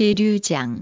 계류장.